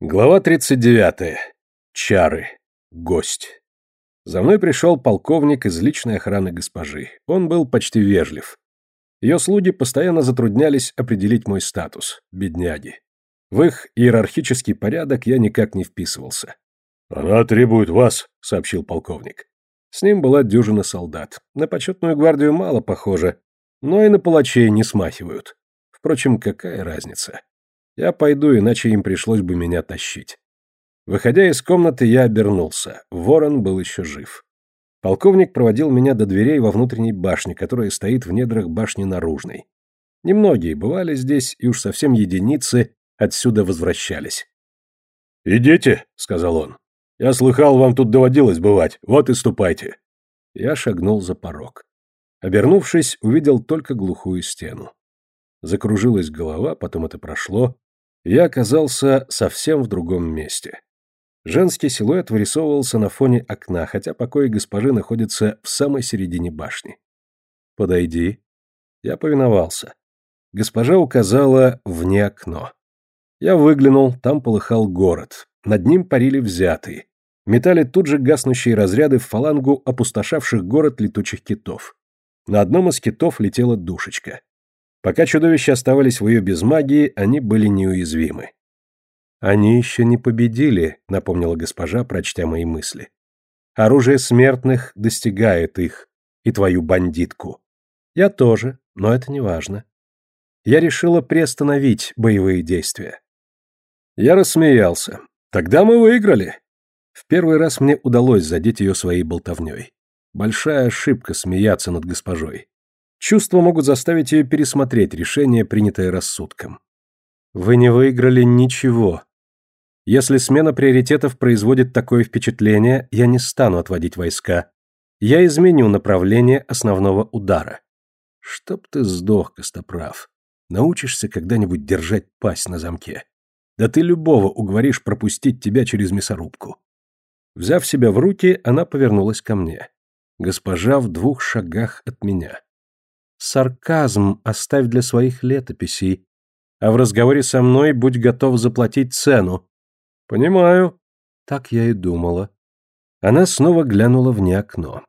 Глава 39. Чары. Гость. За мной пришел полковник из личной охраны госпожи. Он был почти вежлив. Ее слуги постоянно затруднялись определить мой статус, бедняги. В их иерархический порядок я никак не вписывался. «Она требует вас», — сообщил полковник. С ним была дюжина солдат. На почетную гвардию мало похоже, но и на палачей не смахивают. Впрочем, какая разница? Я пойду, иначе им пришлось бы меня тащить. Выходя из комнаты, я обернулся. Ворон был еще жив. Полковник проводил меня до дверей во внутренней башне, которая стоит в недрах башни наружной. Немногие бывали здесь, и уж совсем единицы отсюда возвращались. «Идите», — сказал он. «Я слыхал, вам тут доводилось бывать. Вот и ступайте». Я шагнул за порог. Обернувшись, увидел только глухую стену. Закружилась голова, потом это прошло, я оказался совсем в другом месте. Женский силуэт вырисовывался на фоне окна, хотя покои госпожи находятся в самой середине башни. «Подойди». Я повиновался. Госпожа указала вне окно. Я выглянул, там полыхал город. Над ним парили взятые. Метали тут же гаснущие разряды в фалангу опустошавших город летучих китов. На одном из китов летела душечка. Пока чудовища оставались в ее безмагии, они были неуязвимы. «Они еще не победили», — напомнила госпожа, прочтя мои мысли. «Оружие смертных достигает их, и твою бандитку. Я тоже, но это не важно. Я решила приостановить боевые действия». Я рассмеялся. «Тогда мы выиграли». В первый раз мне удалось задеть ее своей болтовней. Большая ошибка смеяться над госпожой. Чувства могут заставить ее пересмотреть решение, принятое рассудком. Вы не выиграли ничего. Если смена приоритетов производит такое впечатление, я не стану отводить войска. Я изменю направление основного удара. Чтоб ты сдох, Костоправ. Научишься когда-нибудь держать пасть на замке. Да ты любого уговоришь пропустить тебя через мясорубку. Взяв себя в руки, она повернулась ко мне. Госпожа в двух шагах от меня. Сарказм оставь для своих летописей, а в разговоре со мной будь готов заплатить цену. Понимаю. Так я и думала. Она снова глянула вне окно.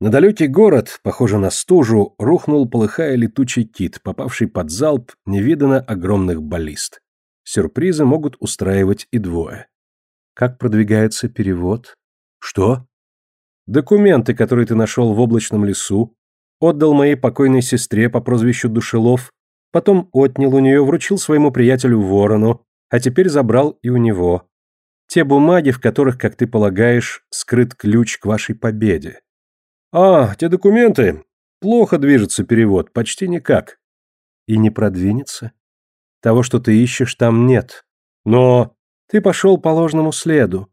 На далекий город, похоже на стужу, рухнул, полыхая летучий кит, попавший под залп невиданно огромных баллист. Сюрпризы могут устраивать и двое. Как продвигается перевод? Что? Документы, которые ты нашел в облачном лесу, отдал моей покойной сестре по прозвищу Душелов, потом отнял у нее, вручил своему приятелю Ворону, а теперь забрал и у него. Те бумаги, в которых, как ты полагаешь, скрыт ключ к вашей победе. А, те документы. Плохо движется перевод, почти никак. И не продвинется? Того, что ты ищешь, там нет. Но ты пошел по ложному следу.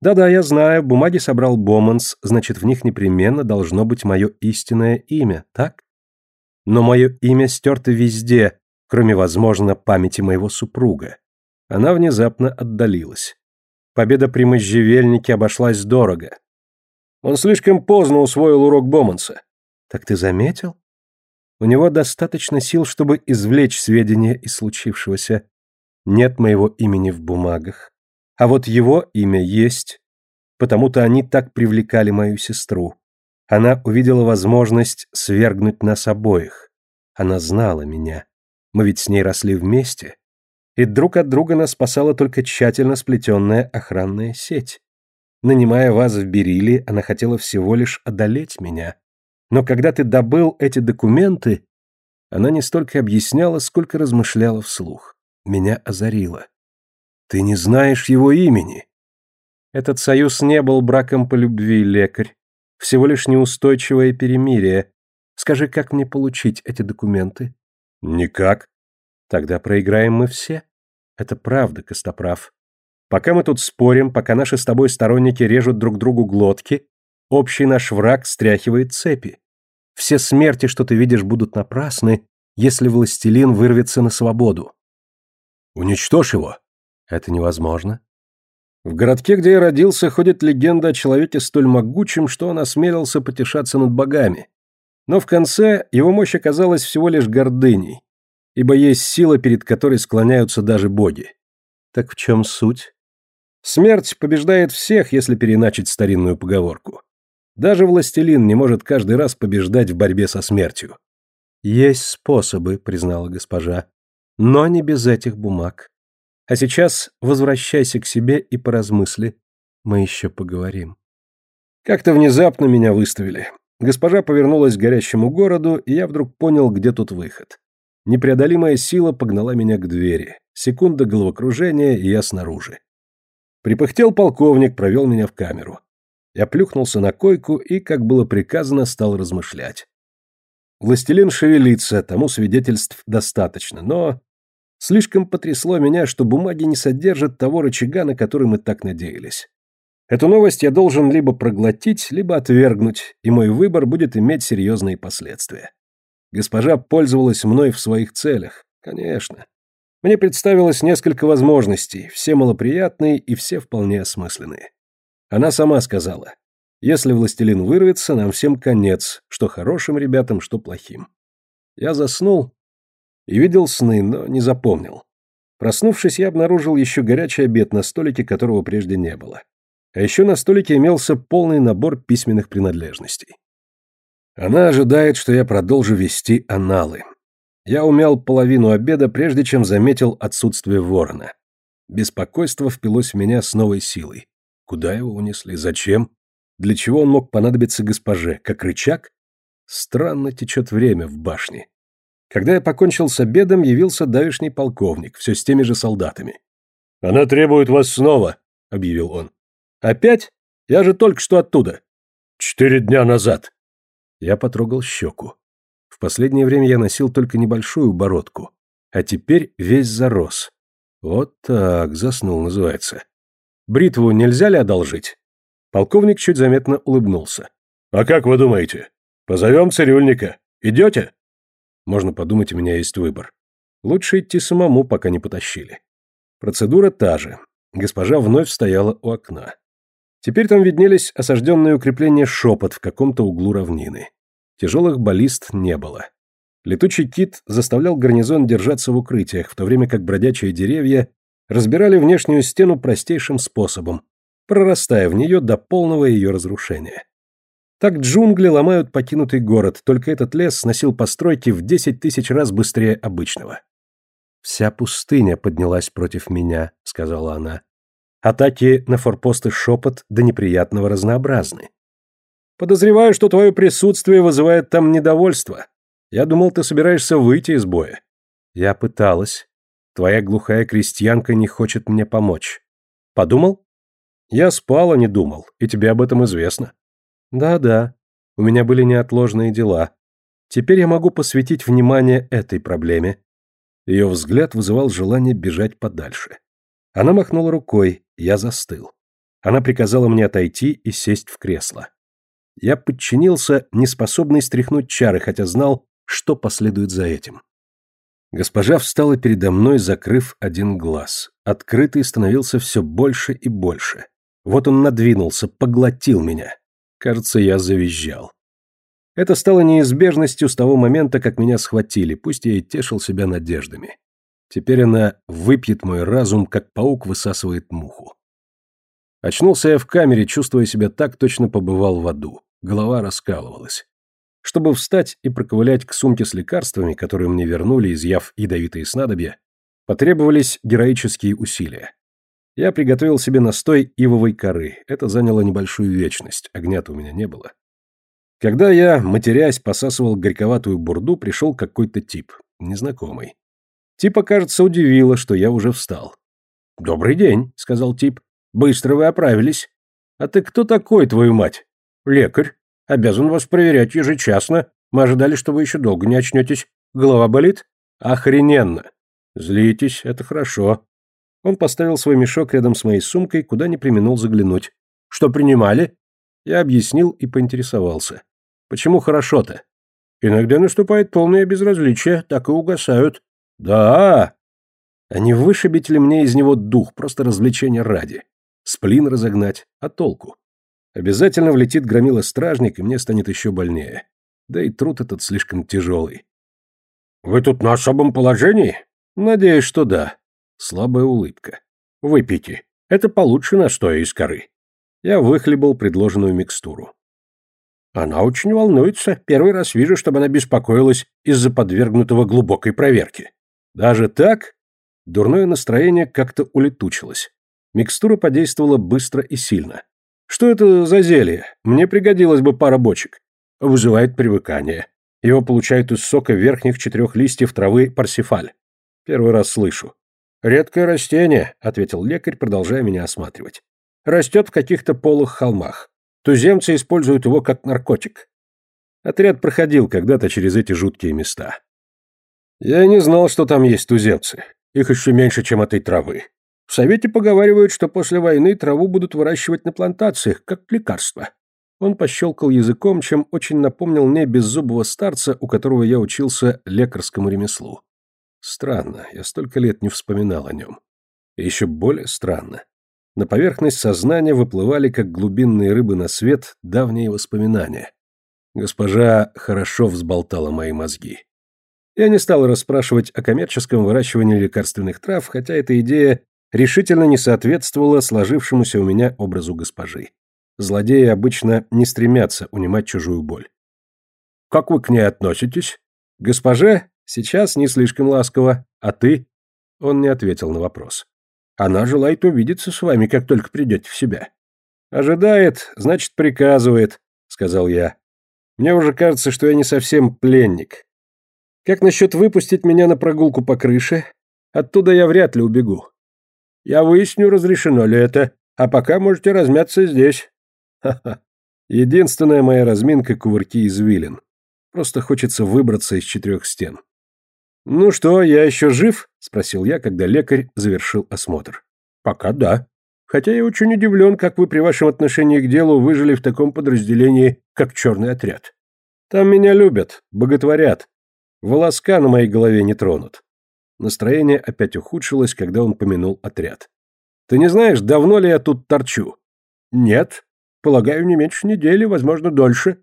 Да-да, я знаю, бумаги собрал Боманс, значит, в них непременно должно быть мое истинное имя, так? Но мое имя стерто везде, кроме, возможно, памяти моего супруга. Она внезапно отдалилась. Победа при можжевельнике обошлась дорого. Он слишком поздно усвоил урок Боманса. Так ты заметил? У него достаточно сил, чтобы извлечь сведения из случившегося. Нет моего имени в бумагах. А вот его имя есть. Потому-то они так привлекали мою сестру. Она увидела возможность свергнуть нас обоих. Она знала меня. Мы ведь с ней росли вместе. И друг от друга нас спасала только тщательно сплетенная охранная сеть. Нанимая вас в Бериле, она хотела всего лишь одолеть меня. Но когда ты добыл эти документы, она не столько объясняла, сколько размышляла вслух. Меня озарило. Ты не знаешь его имени. Этот союз не был браком по любви, лекарь. Всего лишь неустойчивое перемирие. Скажи, как мне получить эти документы? Никак. Тогда проиграем мы все. Это правда, Костоправ. Пока мы тут спорим, пока наши с тобой сторонники режут друг другу глотки, общий наш враг стряхивает цепи. Все смерти, что ты видишь, будут напрасны, если властелин вырвется на свободу. Уничтожь его. Это невозможно. В городке, где я родился, ходит легенда о человеке столь могучем, что он осмелился потешаться над богами. Но в конце его мощь оказалась всего лишь гордыней, ибо есть сила, перед которой склоняются даже боги. Так в чем суть? Смерть побеждает всех, если переначить старинную поговорку. Даже властелин не может каждый раз побеждать в борьбе со смертью. Есть способы, признала госпожа, но не без этих бумаг. А сейчас возвращайся к себе и поразмысли. Мы еще поговорим. Как-то внезапно меня выставили. Госпожа повернулась к горящему городу, и я вдруг понял, где тут выход. Непреодолимая сила погнала меня к двери. Секунда головокружения, и я снаружи. Припыхтел полковник, провел меня в камеру. Я плюхнулся на койку и, как было приказано, стал размышлять. Властелин шевелится, тому свидетельств достаточно, но слишком потрясло меня, что бумаги не содержат того рычага, на который мы так надеялись. Эту новость я должен либо проглотить, либо отвергнуть, и мой выбор будет иметь серьезные последствия. Госпожа пользовалась мной в своих целях, конечно. Мне представилось несколько возможностей, все малоприятные и все вполне осмысленные. Она сама сказала, если властелин вырвется, нам всем конец, что хорошим ребятам, что плохим. Я заснул и видел сны, но не запомнил. Проснувшись, я обнаружил еще горячий обед на столике, которого прежде не было. А еще на столике имелся полный набор письменных принадлежностей. Она ожидает, что я продолжу вести аналы. Я умял половину обеда, прежде чем заметил отсутствие ворона. Беспокойство впилось в меня с новой силой. Куда его унесли? Зачем? Для чего он мог понадобиться госпоже? Как рычаг? Странно течет время в башне. Когда я покончил с обедом, явился давишний полковник, все с теми же солдатами. «Она требует вас снова», — объявил он. «Опять? Я же только что оттуда». «Четыре дня назад». Я потрогал щеку. В последнее время я носил только небольшую бородку, а теперь весь зарос. Вот так, заснул, называется. Бритву нельзя ли одолжить? Полковник чуть заметно улыбнулся. «А как вы думаете? Позовем цирюльника. Идете?» Можно подумать, у меня есть выбор. Лучше идти самому, пока не потащили. Процедура та же. Госпожа вновь стояла у окна. Теперь там виднелись осажденные укрепления шепот в каком-то углу равнины. Тяжелых баллист не было. Летучий кит заставлял гарнизон держаться в укрытиях, в то время как бродячие деревья разбирали внешнюю стену простейшим способом, прорастая в нее до полного ее разрушения. Так джунгли ломают покинутый город, только этот лес сносил постройки в десять тысяч раз быстрее обычного. «Вся пустыня поднялась против меня», — сказала она. Атаки на форпосты шепот до неприятного разнообразны. Подозреваю, что твое присутствие вызывает там недовольство. Я думал, ты собираешься выйти из боя. Я пыталась. Твоя глухая крестьянка не хочет мне помочь. Подумал? Я спал, а не думал, и тебе об этом известно. Да-да, у меня были неотложные дела. Теперь я могу посвятить внимание этой проблеме. Ее взгляд вызывал желание бежать подальше. Она махнула рукой, я застыл. Она приказала мне отойти и сесть в кресло. Я подчинился, неспособный стряхнуть чары, хотя знал, что последует за этим. Госпожа встала передо мной, закрыв один глаз. Открытый становился все больше и больше. Вот он надвинулся, поглотил меня. Кажется, я завизжал. Это стало неизбежностью с того момента, как меня схватили, пусть я и тешил себя надеждами. Теперь она выпьет мой разум, как паук высасывает муху. Очнулся я в камере, чувствуя себя так, точно побывал в аду. Голова раскалывалась. Чтобы встать и проковылять к сумке с лекарствами, которые мне вернули, изъяв ядовитые снадобья, потребовались героические усилия. Я приготовил себе настой ивовой коры. Это заняло небольшую вечность, огня-то у меня не было. Когда я, матерясь, посасывал горьковатую бурду, пришел какой-то тип, незнакомый. Типа, кажется, удивило, что я уже встал. «Добрый день», — сказал тип. «Быстро вы оправились. А ты кто такой, твою мать?» «Лекарь. Обязан вас проверять ежечасно. Мы ожидали, что вы еще долго не очнетесь. Голова болит?» «Охрененно!» «Злитесь, это хорошо». Он поставил свой мешок рядом с моей сумкой, куда не применул заглянуть. «Что принимали?» Я объяснил и поинтересовался. «Почему хорошо-то?» «Иногда наступает полное безразличие, так и угасают. Да. А не вышибить ли мне из него дух, просто развлечения ради? Сплин разогнать, а толку? Обязательно влетит громила стражник, и мне станет еще больнее. Да и труд этот слишком тяжелый. Вы тут на особом положении? Надеюсь, что да. Слабая улыбка. Выпейте. Это получше настоя из коры. Я выхлебал предложенную микстуру. Она очень волнуется. Первый раз вижу, чтобы она беспокоилась из-за подвергнутого глубокой проверки. Даже так? Дурное настроение как-то улетучилось. Микстура подействовала быстро и сильно. Что это за зелье? Мне пригодилась бы пара бочек. Вызывает привыкание. Его получают из сока верхних четырех листьев травы парсифаль. Первый раз слышу. Редкое растение, ответил лекарь, продолжая меня осматривать. Растет в каких-то полых холмах. Туземцы используют его как наркотик. Отряд проходил когда-то через эти жуткие места. Я не знал, что там есть туземцы. Их еще меньше, чем этой травы. В Совете поговаривают, что после войны траву будут выращивать на плантациях, как лекарство. Он пощелкал языком, чем очень напомнил мне беззубого старца, у которого я учился лекарскому ремеслу. Странно, я столько лет не вспоминал о нем. И еще более странно. На поверхность сознания выплывали, как глубинные рыбы на свет, давние воспоминания. Госпожа хорошо взболтала мои мозги. Я не стал расспрашивать о коммерческом выращивании лекарственных трав, хотя эта идея решительно не соответствовала сложившемуся у меня образу госпожи. Злодеи обычно не стремятся унимать чужую боль. «Как вы к ней относитесь?» «Госпоже, сейчас не слишком ласково. А ты?» Он не ответил на вопрос. «Она желает увидеться с вами, как только придете в себя». «Ожидает, значит, приказывает», — сказал я. «Мне уже кажется, что я не совсем пленник. Как насчет выпустить меня на прогулку по крыше? Оттуда я вряд ли убегу». «Я выясню, разрешено ли это, а пока можете размяться здесь». Ха-ха. Единственная моя разминка — кувырки извилин. Просто хочется выбраться из четырех стен. «Ну что, я еще жив?» — спросил я, когда лекарь завершил осмотр. «Пока да. Хотя я очень удивлен, как вы при вашем отношении к делу выжили в таком подразделении, как черный отряд. Там меня любят, боготворят. Волоска на моей голове не тронут». Настроение опять ухудшилось, когда он помянул отряд. «Ты не знаешь, давно ли я тут торчу?» «Нет», Полагаю, не меньше недели, возможно, дольше.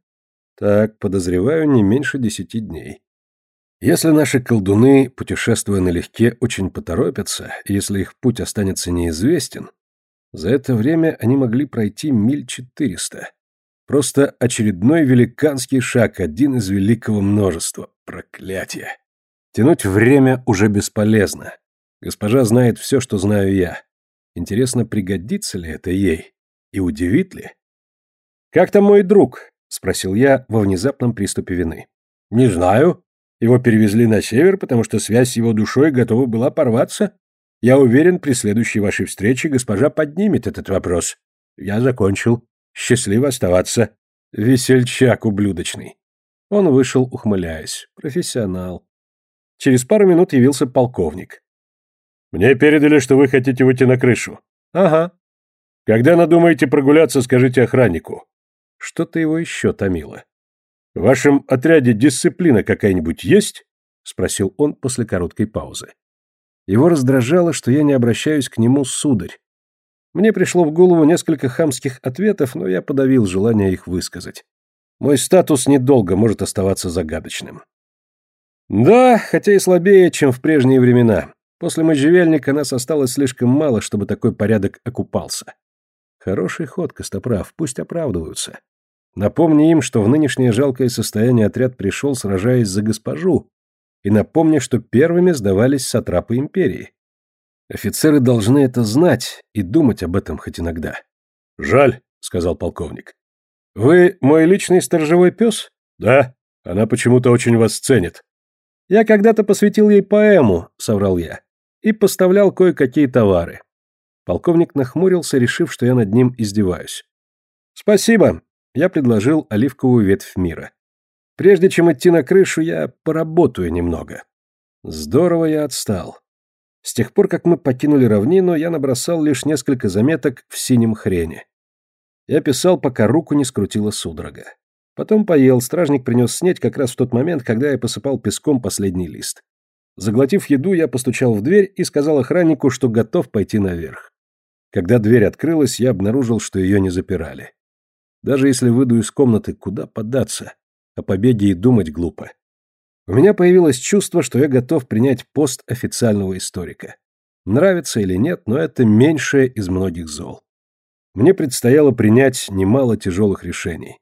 Так, подозреваю, не меньше десяти дней. Если наши колдуны, путешествуя налегке, очень поторопятся, если их путь останется неизвестен, за это время они могли пройти миль четыреста. Просто очередной великанский шаг, один из великого множества. Проклятие. Тянуть время уже бесполезно. Госпожа знает все, что знаю я. Интересно, пригодится ли это ей? И удивит ли? «Как там мой друг?» — спросил я во внезапном приступе вины. «Не знаю. Его перевезли на север, потому что связь с его душой готова была порваться. Я уверен, при следующей вашей встрече госпожа поднимет этот вопрос. Я закончил. Счастливо оставаться». Весельчак ублюдочный. Он вышел, ухмыляясь. Профессионал. Через пару минут явился полковник. «Мне передали, что вы хотите выйти на крышу». «Ага». «Когда надумаете прогуляться, скажите охраннику. Что-то его еще томило. «В вашем отряде дисциплина какая-нибудь есть?» — спросил он после короткой паузы. Его раздражало, что я не обращаюсь к нему, сударь. Мне пришло в голову несколько хамских ответов, но я подавил желание их высказать. Мой статус недолго может оставаться загадочным. Да, хотя и слабее, чем в прежние времена. После можжевельника нас осталось слишком мало, чтобы такой порядок окупался. Хороший ход, Костоправ, пусть оправдываются. Напомни им, что в нынешнее жалкое состояние отряд пришел, сражаясь за госпожу, и напомни, что первыми сдавались сатрапы империи. Офицеры должны это знать и думать об этом хоть иногда. «Жаль», — сказал полковник. «Вы мой личный сторожевой пес?» «Да, она почему-то очень вас ценит». «Я когда-то посвятил ей поэму», — соврал я, «и поставлял кое-какие товары». Полковник нахмурился, решив, что я над ним издеваюсь. «Спасибо я предложил оливковую ветвь мира. Прежде чем идти на крышу, я поработаю немного. Здорово я отстал. С тех пор, как мы покинули равнину, я набросал лишь несколько заметок в синем хрене. Я писал, пока руку не скрутила судорога. Потом поел, стражник принес снеть как раз в тот момент, когда я посыпал песком последний лист. Заглотив еду, я постучал в дверь и сказал охраннику, что готов пойти наверх. Когда дверь открылась, я обнаружил, что ее не запирали. Даже если выйду из комнаты, куда податься? О победе и думать глупо. У меня появилось чувство, что я готов принять пост официального историка. Нравится или нет, но это меньшее из многих зол. Мне предстояло принять немало тяжелых решений.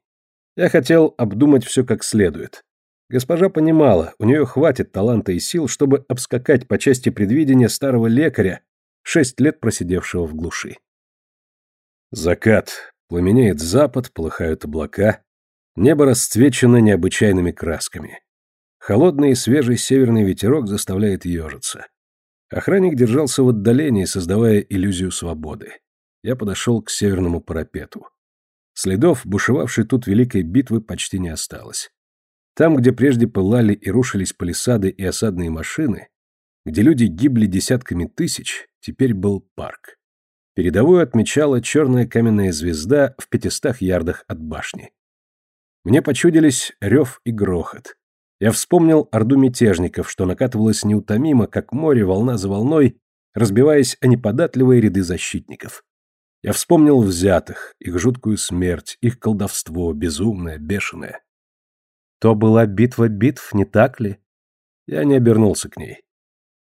Я хотел обдумать все как следует. Госпожа понимала, у нее хватит таланта и сил, чтобы обскакать по части предвидения старого лекаря, шесть лет просидевшего в глуши. Закат. Пламенеет запад, полыхают облака. Небо расцвечено необычайными красками. Холодный и свежий северный ветерок заставляет ежиться. Охранник держался в отдалении, создавая иллюзию свободы. Я подошел к северному парапету. Следов бушевавшей тут великой битвы почти не осталось. Там, где прежде пылали и рушились палисады и осадные машины, где люди гибли десятками тысяч, теперь был парк. Передовую отмечала черная каменная звезда в пятистах ярдах от башни. Мне почудились рев и грохот. Я вспомнил орду мятежников, что накатывалась неутомимо, как море, волна за волной, разбиваясь о неподатливые ряды защитников. Я вспомнил взятых, их жуткую смерть, их колдовство, безумное, бешеное. То была битва битв, не так ли? Я не обернулся к ней.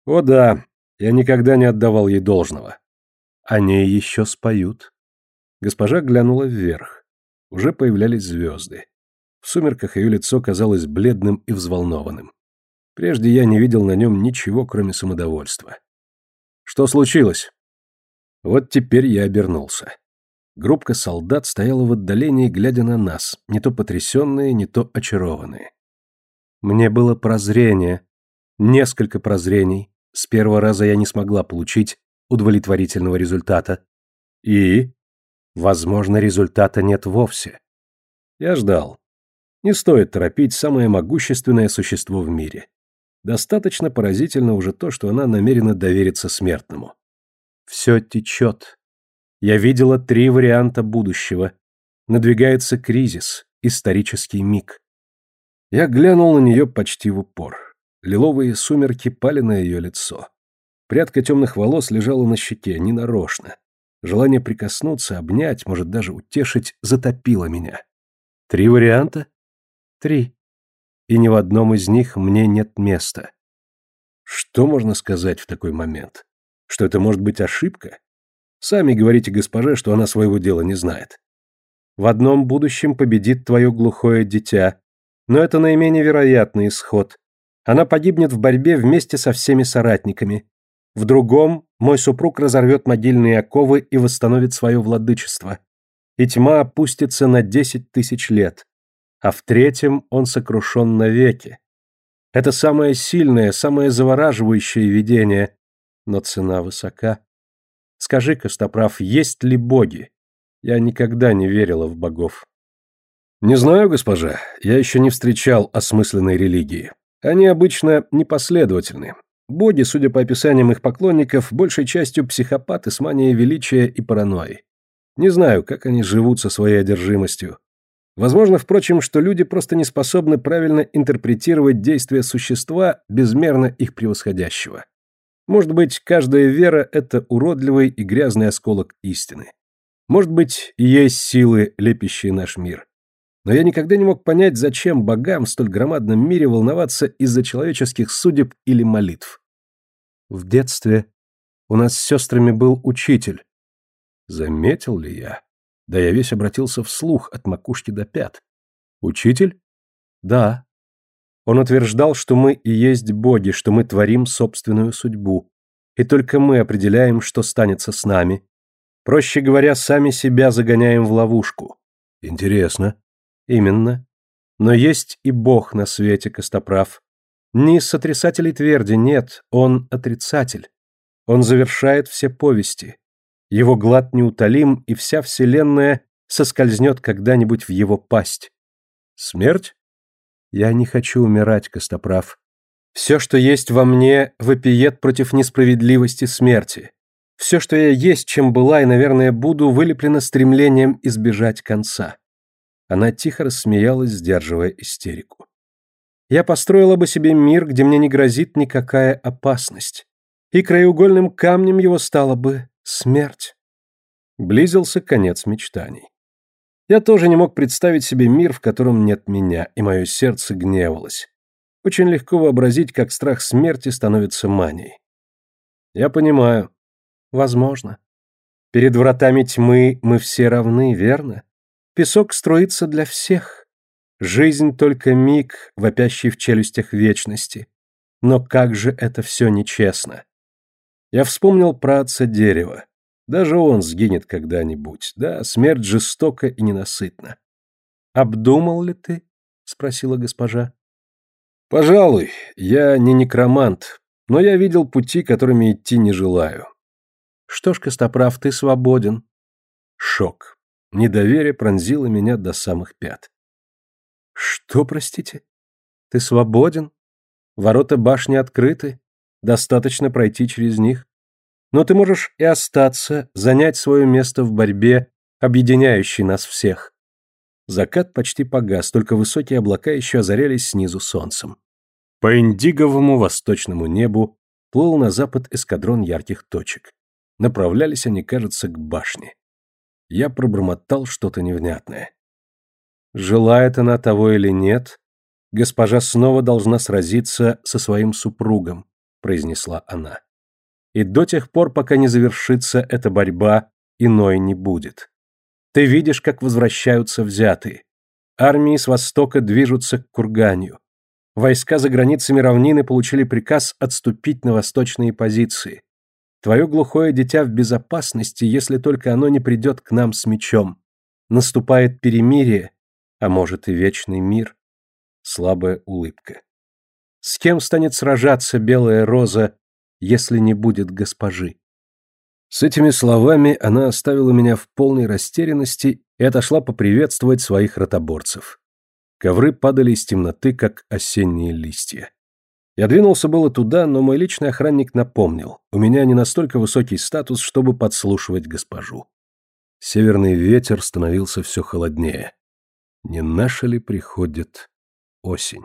О да, я никогда не отдавал ей должного. Они еще споют. Госпожа глянула вверх. Уже появлялись звезды. В сумерках ее лицо казалось бледным и взволнованным. Прежде я не видел на нем ничего, кроме самодовольства. Что случилось? Вот теперь я обернулся. Группка солдат стояла в отдалении, глядя на нас, не то потрясенные, не то очарованные. Мне было прозрение, несколько прозрений. С первого раза я не смогла получить удовлетворительного результата. И? Возможно, результата нет вовсе. Я ждал. Не стоит торопить самое могущественное существо в мире. Достаточно поразительно уже то, что она намерена довериться смертному. Все течет. Я видела три варианта будущего. Надвигается кризис, исторический миг. Я глянул на нее почти в упор. Лиловые сумерки пали на ее лицо. Прядка темных волос лежала на щеке, ненарочно. Желание прикоснуться, обнять, может даже утешить, затопило меня. Три варианта? Три. И ни в одном из них мне нет места. Что можно сказать в такой момент? Что это может быть ошибка? Сами говорите госпоже, что она своего дела не знает. В одном будущем победит твое глухое дитя, но это наименее вероятный исход. Она погибнет в борьбе вместе со всеми соратниками. В другом мой супруг разорвет могильные оковы и восстановит свое владычество. И тьма опустится на десять тысяч лет а в третьем он сокрушен навеки. Это самое сильное, самое завораживающее видение, но цена высока. Скажи, Костоправ, есть ли боги? Я никогда не верила в богов. Не знаю, госпожа, я еще не встречал осмысленной религии. Они обычно непоследовательны. Боги, судя по описаниям их поклонников, большей частью психопаты с манией величия и паранойей. Не знаю, как они живут со своей одержимостью. Возможно, впрочем, что люди просто не способны правильно интерпретировать действия существа, безмерно их превосходящего. Может быть, каждая вера – это уродливый и грязный осколок истины. Может быть, есть силы, лепящие наш мир. Но я никогда не мог понять, зачем богам в столь громадном мире волноваться из-за человеческих судеб или молитв. В детстве у нас с сестрами был учитель. Заметил ли я? Да я весь обратился вслух от макушки до пят. Учитель? Да. Он утверждал, что мы и есть боги, что мы творим собственную судьбу. И только мы определяем, что станется с нами. Проще говоря, сами себя загоняем в ловушку. Интересно. Именно. Но есть и бог на свете, Костоправ. Не из сотрясателей тверди, нет, он отрицатель. Он завершает все повести. Его глад неутолим, и вся вселенная соскользнет когда-нибудь в его пасть. Смерть? Я не хочу умирать, Костоправ. Все, что есть во мне, вопиет против несправедливости смерти. Все, что я есть, чем была и, наверное, буду, вылеплено стремлением избежать конца. Она тихо рассмеялась, сдерживая истерику. Я построила бы себе мир, где мне не грозит никакая опасность. И краеугольным камнем его стало бы Смерть. Близился конец мечтаний. Я тоже не мог представить себе мир, в котором нет меня, и мое сердце гневалось. Очень легко вообразить, как страх смерти становится манией. Я понимаю. Возможно. Перед вратами тьмы мы все равны, верно? Песок строится для всех. Жизнь только миг, вопящий в челюстях вечности. Но как же это все нечестно. Я вспомнил про отца дерева. Даже он сгинет когда-нибудь. Да, смерть жестока и ненасытна. «Обдумал ли ты?» — спросила госпожа. «Пожалуй, я не некромант, но я видел пути, которыми идти не желаю». «Что ж, Костоправ, ты свободен». Шок. Недоверие пронзило меня до самых пят. «Что, простите? Ты свободен? Ворота башни открыты, достаточно пройти через них. Но ты можешь и остаться, занять свое место в борьбе, объединяющей нас всех. Закат почти погас, только высокие облака еще озарялись снизу солнцем. По индиговому восточному небу плыл на запад эскадрон ярких точек. Направлялись они, кажется, к башне. Я пробормотал что-то невнятное. Желает она того или нет, госпожа снова должна сразиться со своим супругом, произнесла она. И до тех пор, пока не завершится эта борьба, иной не будет. Ты видишь, как возвращаются взятые. Армии с востока движутся к Курганию. Войска за границами равнины получили приказ отступить на восточные позиции. Твое глухое дитя в безопасности, если только оно не придет к нам с мечом. Наступает перемирие, а может и вечный мир слабая улыбка. С кем станет сражаться белая роза, если не будет госпожи? С этими словами она оставила меня в полной растерянности и отошла поприветствовать своих ротоборцев. Ковры падали из темноты, как осенние листья. Я двинулся было туда, но мой личный охранник напомнил, у меня не настолько высокий статус, чтобы подслушивать госпожу. Северный ветер становился все холоднее. Не наша ли приходит осень.